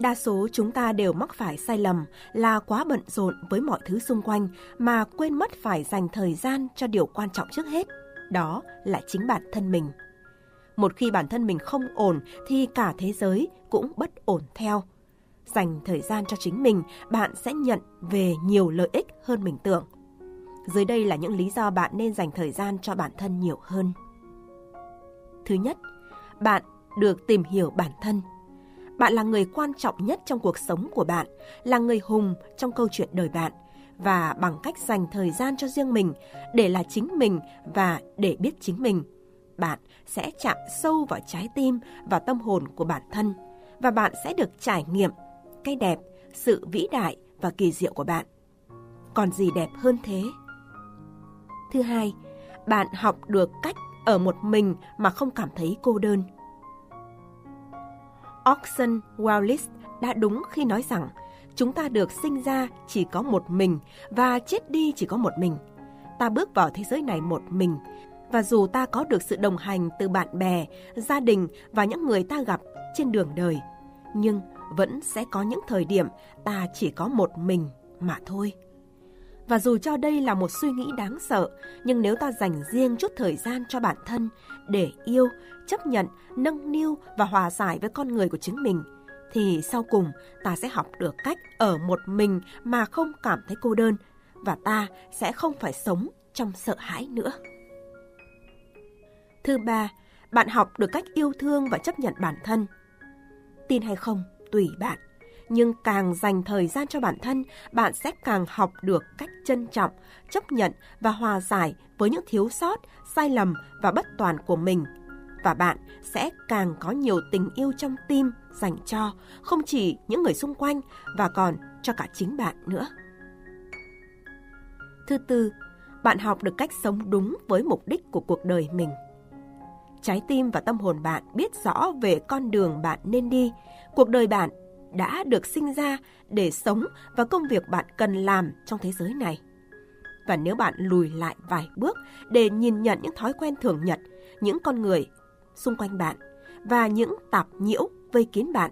Đa số chúng ta đều mắc phải sai lầm là quá bận rộn với mọi thứ xung quanh mà quên mất phải dành thời gian cho điều quan trọng trước hết, đó là chính bản thân mình. Một khi bản thân mình không ổn thì cả thế giới cũng bất ổn theo. Dành thời gian cho chính mình, bạn sẽ nhận về nhiều lợi ích hơn mình tưởng. Dưới đây là những lý do bạn nên dành thời gian cho bản thân nhiều hơn. Thứ nhất, bạn được tìm hiểu bản thân. Bạn là người quan trọng nhất trong cuộc sống của bạn, là người hùng trong câu chuyện đời bạn và bằng cách dành thời gian cho riêng mình để là chính mình và để biết chính mình, bạn sẽ chạm sâu vào trái tim và tâm hồn của bản thân và bạn sẽ được trải nghiệm cái đẹp, sự vĩ đại và kỳ diệu của bạn. Còn gì đẹp hơn thế? Thứ hai, bạn học được cách ở một mình mà không cảm thấy cô đơn. Orson Welles đã đúng khi nói rằng chúng ta được sinh ra chỉ có một mình và chết đi chỉ có một mình. Ta bước vào thế giới này một mình và dù ta có được sự đồng hành từ bạn bè, gia đình và những người ta gặp trên đường đời, nhưng vẫn sẽ có những thời điểm ta chỉ có một mình mà thôi. Và dù cho đây là một suy nghĩ đáng sợ, nhưng nếu ta dành riêng chút thời gian cho bản thân để yêu, chấp nhận, nâng niu và hòa giải với con người của chính mình, thì sau cùng ta sẽ học được cách ở một mình mà không cảm thấy cô đơn và ta sẽ không phải sống trong sợ hãi nữa. Thứ ba, bạn học được cách yêu thương và chấp nhận bản thân. Tin hay không, tùy bạn nhưng càng dành thời gian cho bản thân, bạn sẽ càng học được cách trân trọng, chấp nhận và hòa giải với những thiếu sót, sai lầm và bất toàn của mình. Và bạn sẽ càng có nhiều tình yêu trong tim dành cho không chỉ những người xung quanh và còn cho cả chính bạn nữa. Thứ tư, bạn học được cách sống đúng với mục đích của cuộc đời mình. Trái tim và tâm hồn bạn biết rõ về con đường bạn nên đi, cuộc đời bạn đã được sinh ra để sống và công việc bạn cần làm trong thế giới này. Và nếu bạn lùi lại vài bước để nhìn nhận những thói quen thường nhật, những con người xung quanh bạn và những tạp nhiễu vây kín bạn,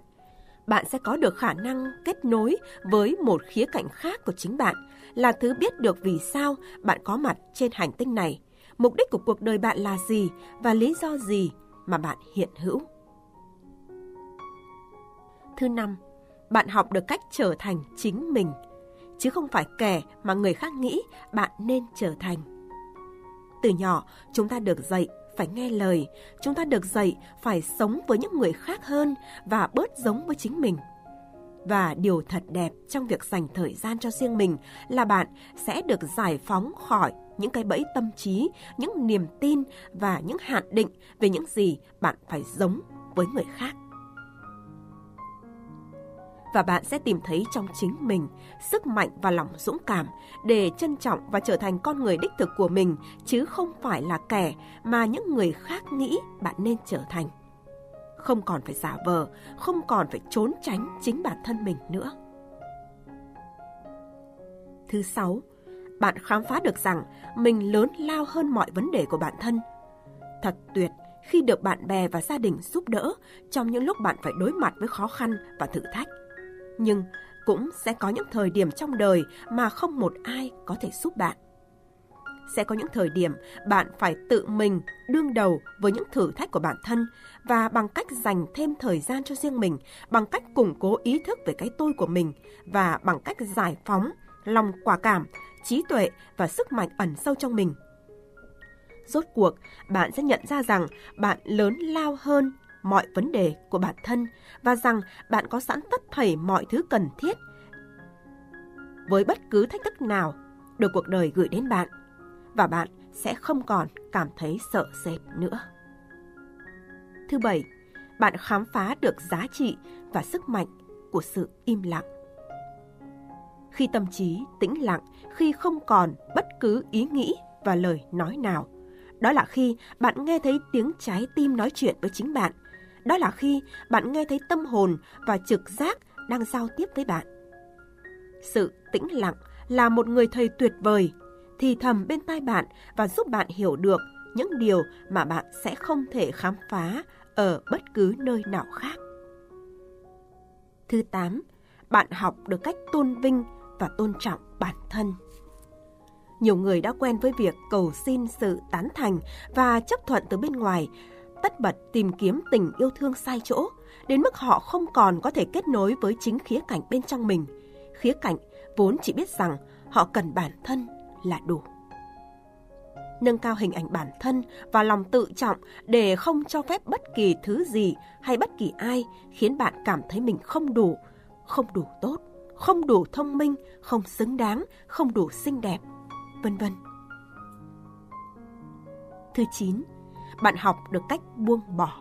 bạn sẽ có được khả năng kết nối với một khía cạnh khác của chính bạn, là thứ biết được vì sao bạn có mặt trên hành tinh này, mục đích của cuộc đời bạn là gì và lý do gì mà bạn hiện hữu. Thứ năm, bạn học được cách trở thành chính mình, chứ không phải kẻ mà người khác nghĩ bạn nên trở thành. Từ nhỏ, chúng ta được dạy phải nghe lời, chúng ta được dạy phải sống với những người khác hơn và bớt giống với chính mình. Và điều thật đẹp trong việc dành thời gian cho riêng mình là bạn sẽ được giải phóng khỏi những cái bẫy tâm trí, những niềm tin và những hạn định về những gì bạn phải giống với người khác và bạn sẽ tìm thấy trong chính mình sức mạnh và lòng dũng cảm để trân trọng và trở thành con người đích thực của mình chứ không phải là kẻ mà những người khác nghĩ bạn nên trở thành. Không còn phải giả vờ, không còn phải trốn tránh chính bản thân mình nữa. Thứ sáu, bạn khám phá được rằng mình lớn lao hơn mọi vấn đề của bản thân. Thật tuyệt khi được bạn bè và gia đình giúp đỡ trong những lúc bạn phải đối mặt với khó khăn và thử thách nhưng cũng sẽ có những thời điểm trong đời mà không một ai có thể giúp bạn. Sẽ có những thời điểm bạn phải tự mình đương đầu với những thử thách của bản thân và bằng cách dành thêm thời gian cho riêng mình, bằng cách củng cố ý thức về cái tôi của mình và bằng cách giải phóng lòng quả cảm, trí tuệ và sức mạnh ẩn sâu trong mình. Rốt cuộc, bạn sẽ nhận ra rằng bạn lớn lao hơn mọi vấn đề của bản thân và rằng bạn có sẵn tất thảy mọi thứ cần thiết với bất cứ thách thức nào được cuộc đời gửi đến bạn và bạn sẽ không còn cảm thấy sợ sệt nữa. Thứ bảy, bạn khám phá được giá trị và sức mạnh của sự im lặng. Khi tâm trí tĩnh lặng, khi không còn bất cứ ý nghĩ và lời nói nào, đó là khi bạn nghe thấy tiếng trái tim nói chuyện với chính bạn – đó là khi bạn nghe thấy tâm hồn và trực giác đang giao tiếp với bạn. Sự tĩnh lặng là một người thầy tuyệt vời, thì thầm bên tai bạn và giúp bạn hiểu được những điều mà bạn sẽ không thể khám phá ở bất cứ nơi nào khác. Thứ 8. Bạn học được cách tôn vinh và tôn trọng bản thân. Nhiều người đã quen với việc cầu xin sự tán thành và chấp thuận từ bên ngoài, tất bật tìm kiếm tình yêu thương sai chỗ, đến mức họ không còn có thể kết nối với chính khía cạnh bên trong mình. Khía cạnh vốn chỉ biết rằng họ cần bản thân là đủ nâng cao hình ảnh bản thân và lòng tự trọng để không cho phép bất kỳ thứ gì hay bất kỳ ai khiến bạn cảm thấy mình không đủ, không đủ tốt, không đủ thông minh, không xứng đáng, không đủ xinh đẹp, vân vân. Thứ 9, bạn học được cách buông bỏ.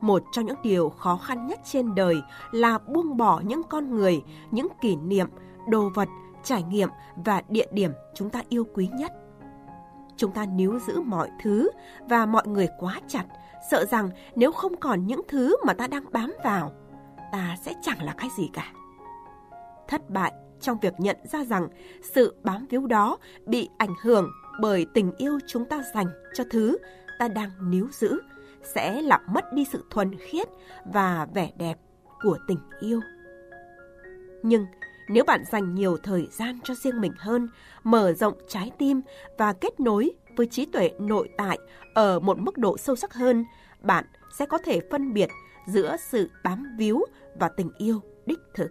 Một trong những điều khó khăn nhất trên đời là buông bỏ những con người, những kỷ niệm, đồ vật, trải nghiệm và địa điểm chúng ta yêu quý nhất chúng ta níu giữ mọi thứ và mọi người quá chặt, sợ rằng nếu không còn những thứ mà ta đang bám vào, ta sẽ chẳng là cái gì cả. Thất bại trong việc nhận ra rằng sự bám víu đó bị ảnh hưởng bởi tình yêu chúng ta dành cho thứ ta đang níu giữ sẽ làm mất đi sự thuần khiết và vẻ đẹp của tình yêu. Nhưng nếu bạn dành nhiều thời gian cho riêng mình hơn, mở rộng trái tim và kết nối với trí tuệ nội tại ở một mức độ sâu sắc hơn, bạn sẽ có thể phân biệt giữa sự bám víu và tình yêu đích thực.